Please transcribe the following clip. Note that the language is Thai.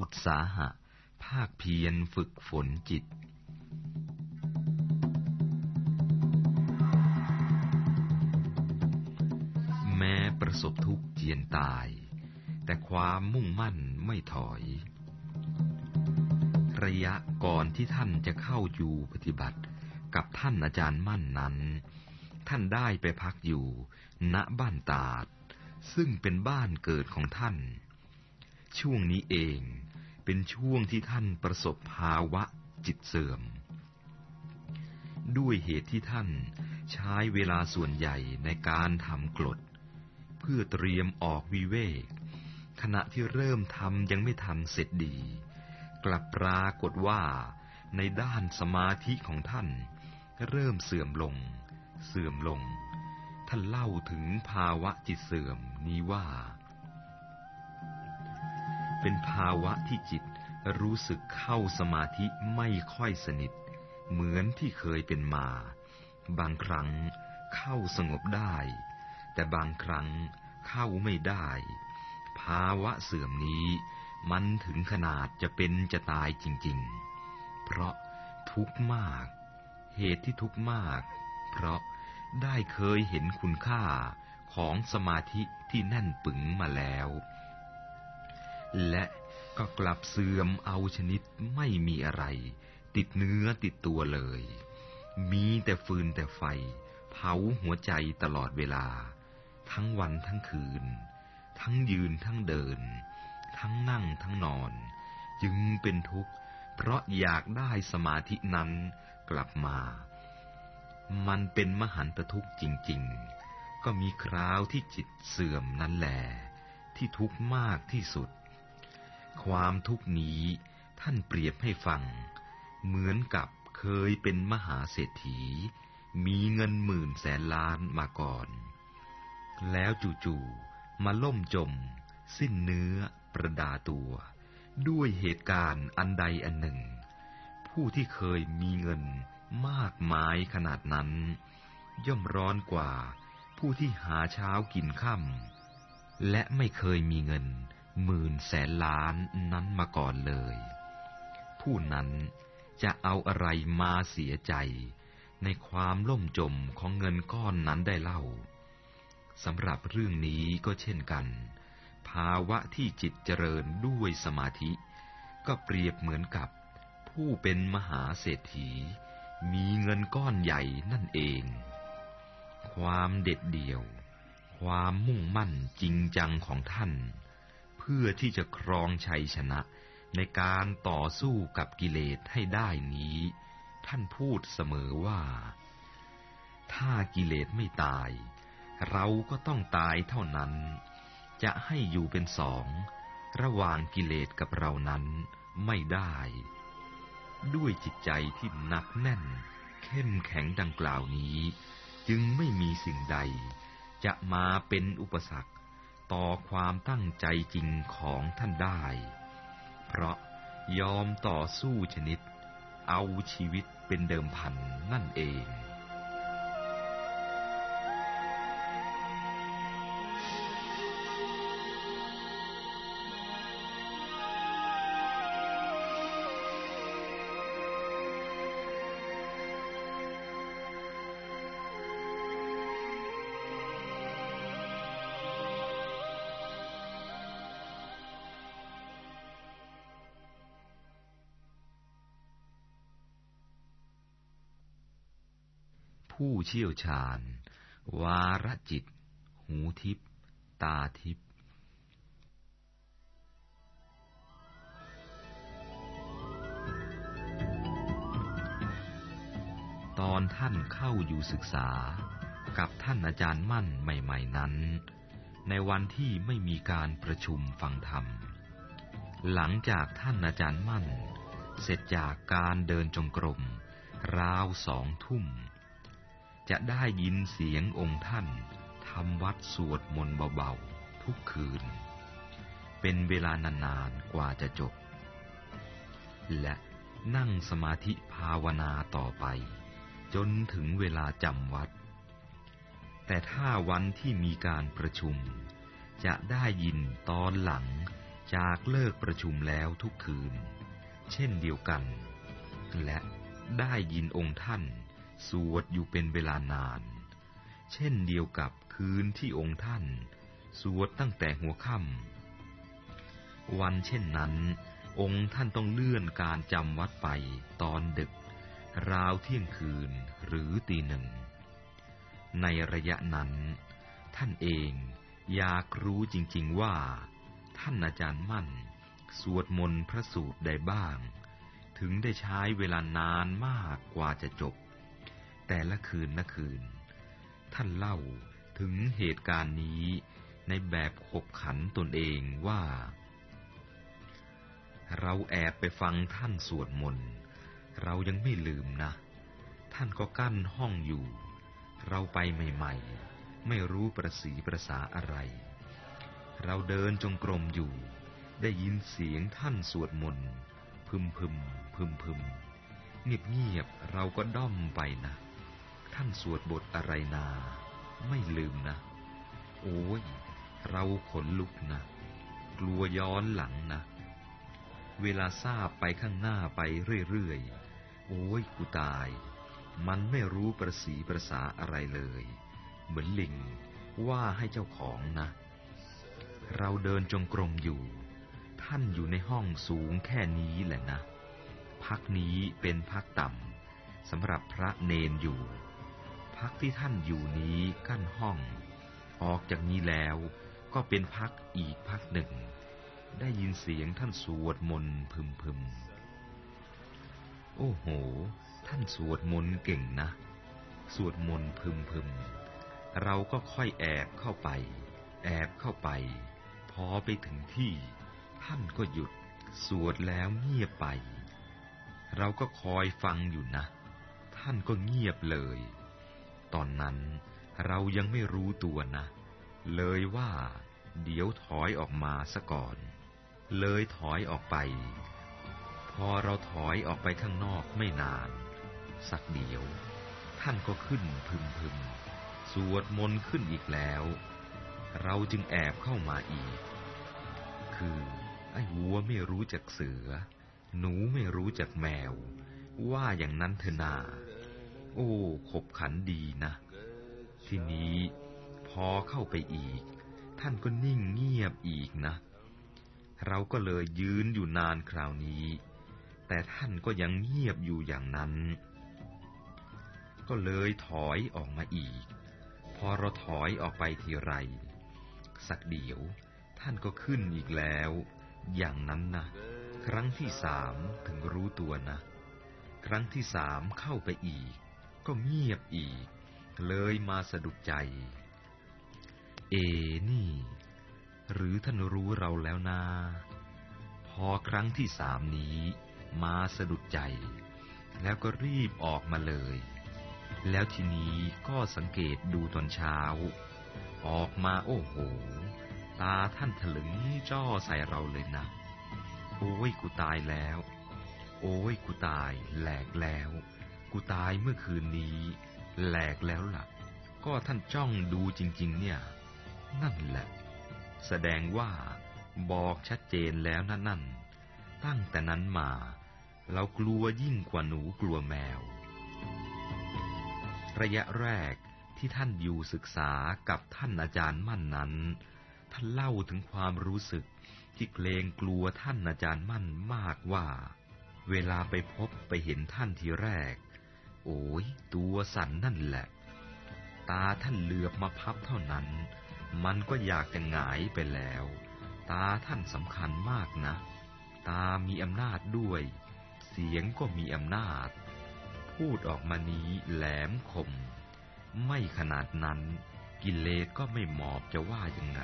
อุตสาหะ ภาคเพียรฝึกฝนจิต แม้ประสบทุกข์เจียนตาย แต่ความมุ่งมั่นไม่ถอย ระยะก่อนที่ท่านจะเข้าอยู่ปฏิบัติกับท่านอาจารย์มั่นนั้น ท่านได้ไปพักอยู่ ณบ้านตาดซึ่งเป็นบ้านเกิดของท่าน ช่วงนี้เอง เป็นช่วงที่ท่านประสบภาวะจิตเสื่อม ด้วยเหตุที่ท่านใช้เวลาส่วนใหญ่ในการทำกรดเพื่อเตรียมออกวิเวก ขณะที่เริ่มทำยังไม่ทันเสร็จดี กลับปรากฏว่าในด้านสมาธิของท่าน เริ่มเสื่อมลง เสื่อมลง ท่านเล่าถึงภาวะจิตเสื่อมนี้ว่า เป็นภาวะที่จิตรู้สึกเข้าสมาธิไม่ค่อยสนิท เหมือนที่เคยเป็นมา บางครั้งเข้าสงบได้ แต่บางครั้งเข้าไม่ได้ ภาวะเสื่อมนี้ มันถึงขนาดจะเป็นจะตายจริงๆ เพราะทุกข์มาก เหตุที่ทุกข์มาก เพราะได้เคยเห็นคุณค่าของสมาธิที่แน่นปึงมาแล้ว และก็กลับเสื่อมเอาชนิดไม่มีอะไร ติดเนื้อติดตัวเลย มีแต่ฟืนแต่ไฟ เผาหัวใจตลอดเวลา ทั้งวันทั้งคืน ทั้งยืนทั้งเดิน ทั้งนั่งทั้งนอน จึงเป็นทุกข์ เพราะอยากได้สมาธินั้นกลับมา มันเป็นมหันตทุกข์จริง ๆ ก็มีคราวที่จิตเสื่อมนั่นแหละที่ทุกข์มากที่สุด ความทุกนี้ท่านเปรียบให้ฟัง เหมือนกับเคยเป็นมหาเศรษฐี มีเงินหมื่นแสนล้านมาก่อน แล้วจู่ๆมาล่มจม สิ้นเนื้อประดาตัว ด้วยเหตุการณ์อันใดอันหนึ่ง ผู้ที่เคยมีเงินมากมายขนาดนั้น ย่อมร้อนกว่าผู้ที่หาเช้ากินค่ำและไม่เคยมีเงิน หมื่นแสนล้านนั้นมาก่อนเลย ผู้นั้นจะเอาอะไรมาเสียใจ ในความล่มจมของเงินก้อนนั้นได้เล่าสำหรับเรื่องนี้ก็เช่นกัน ภาวะที่จิตเจริญด้วยสมาธิ ก็เปรียบเหมือนกับ ผู้เป็นมหาเศรษฐี มีเงินก้อนใหญ่นั่นเอง ความเด็ดเดี่ยว ความมุ่งมั่นจริงจังของท่าน เพื่อที่จะครองชัยชนะ ในการต่อสู้กับกิเลสให้ได้นี้ ท่านพูดเสมอว่า ถ้ากิเลสไม่ตาย เราก็ต้องตายเท่านั้น จะให้อยู่เป็นสอง ระหว่างกิเลสกับเรานั้นไม่ได้ ด้วยจิตใจที่หนักแน่น เข้มแข็งดังกล่าวนี้ จึงไม่มีสิ่งใด จะมาเป็นอุปสรรค ต่อความตั้งใจจริงของท่านได้ เพราะยอมต่อสู้ชนิด เอาชีวิตเป็นเดิมพันนั่นเอง ผู้เชี่ยวชาญ วาระจิต หูทิพตาทิพตอนท่านเข้าอยู่ศึกษากับท่านอาจารย์มั่นใหม่ ๆนั้น ในวันที่ไม่มีการประชุมฟังธรรม หลังจากท่านอาจารย์มั่น เสร็จจากการเดินจงกรมราวสองทุ่ม จะได้ยินเสียงองค์ท่านทำวัดสวดมนต์เบาๆ ทุกคืน เป็นเวลานานๆกว่าจะจบ และนั่งสมาธิภาวนาต่อไป จนถึงเวลาจำวัด แต่ถ้าวันที่มีการประชุม จะได้ยินตอนหลังจากเลิกประชุมแล้วทุกคืน เช่นเดียวกัน และได้ยินองค์ท่าน สวดอยู่เป็นเวลานาน เช่นเดียวกับคืนที่องค์ท่าน สวดตั้งแต่หัวค่ำวันเช่นนั้น องค์ท่านต้องเลื่อนการจำวัดไปตอนดึก ราวเที่ยงคืนหรือตีหนึ่ง ในระยะนั้น ท่านเองอยากรู้จริงๆว่า ท่านอาจารย์มั่น สวดมนต์พระสูตรใดบ้าง ถึงได้ใช้เวลานานมากกว่าจะจบ แต่ละคืนละคืน ท่านเล่าถึงเหตุการณ์นี้ในแบบขบขันตนเองว่า เราแอบไปฟังท่านสวดมนต์ เรายังไม่ลืมนะ ท่านก็กั้นห้องอยู่ เราไปใหม่ๆ ไม่รู้ประสีประสาอะไร เราเดินจงกรมอยู่ ได้ยินเสียงท่านสวดมนต์พึมพึมพึมพึมเงียบเงียบเราก็ด้อมไปนะ ท่านสวดบทอะไรนา ไม่ลืมนะ โอ้ย เราขนลุกนะ กลัวย้อนหลังนะ เวลาทราบไปข้างหน้าไปเรื่อยๆ โอ้ย กูตาย มันไม่รู้ประสีประสาอะไรเลย เหมือนลิงว่าให้เจ้าของนะ เราเดินจงกรมอยู่ ท่านอยู่ในห้องสูงแค่นี้แหละนะ พักนี้เป็นพักต่ำสำหรับพระเนนอยู่ พักที่ท่านอยู่นี้กั้นห้อง ออกจากนี้แล้วก็เป็นพักอีกพักหนึ่ง ได้ยินเสียงท่านสวดมนต์พึมพึมโอ้โห ท่านสวดมนต์เก่งนะ สวดมนต์พึมพึมเราก็ค่อยแอบเข้าไป แอบเข้าไป พอไปถึงที่ ท่านก็หยุด สวดแล้วเงียบไป เราก็คอยฟังอยู่นะ ท่านก็เงียบเลย ตอนนั้นเรายังไม่รู้ตัวนะ เลยว่า เดี๋ยวถอยออกมาซะก่อน เลยถอยออกไป พอเราถอยออกไปข้างนอกไม่นาน สักเดียว ท่านก็ขึ้นพึมพึมสวดมนต์ขึ้นอีกแล้ว เราจึงแอบเข้ามาอีก คือไอ้วัวไม่รู้จักเสือ หนูไม่รู้จักแมว ว่าอย่างนั้นเถอะนา โอ้ ขบขันดีนะ ทีนี้พอเข้าไปอีก ท่านก็นิ่งเงียบอีกนะ เราก็เลยยืนอยู่นานคราวนี้ แต่ท่านก็ยังเงียบอยู่อย่างนั้น ก็เลยถอยออกมาอีก พอเราถอยออกไปทีไร สักเดียว ท่านก็ขึ้นอีกแล้ว อย่างนั้นนะครั้งที่สามถึงรู้ตัวนะ ครั้งที่สามเข้าไปอีก ก็เงียบอีก เลยมาสะดุดใจ เอนี่ หรือท่านรู้เราแล้วนา พอครั้งที่สามนี้ มาสะดุดใจ แล้วก็รีบออกมาเลย แล้วทีนี้ก็สังเกตดูตอนเช้า ออกมาโอ้โห ตาท่านถลึงจ้อใส่เราเลยนะ โอ้ยกูตายแล้ว โอ้ยกูตายแหลกแล้ว กูตายเมื่อคืนนี้ แหลกแล้วล่ะ ก็ท่านจ้องดูจริง ๆ เนี่ย นั่นแหละ แสดงว่าบอกชัดเจนแล้วนั่นนั่นตั้งแต่นั้นมา เรากลัวยิ่งกว่าหนูกลัวแมว ระยะแรกที่ท่านอยู่ศึกษากับท่านอาจารย์มั่นนั้น ท่านเล่าถึงความรู้สึกที่เกรงกลัวท่านอาจารย์มั่นมากว่า เวลาไปพบไปเห็นท่านทีแรก โอ้ยตัวสั่นนั่นแหละ ตาท่านเหลือบมาพับเท่านั้น มันก็อยากจะหงายไปแล้ว ตาท่านสำคัญมากนะ ตามีอำนาจด้วย เสียงก็มีอำนาจ พูดออกมานี้แหลมคม ไม่ขนาดนั้น กิเลสก็ไม่หมอบจะว่ายังไง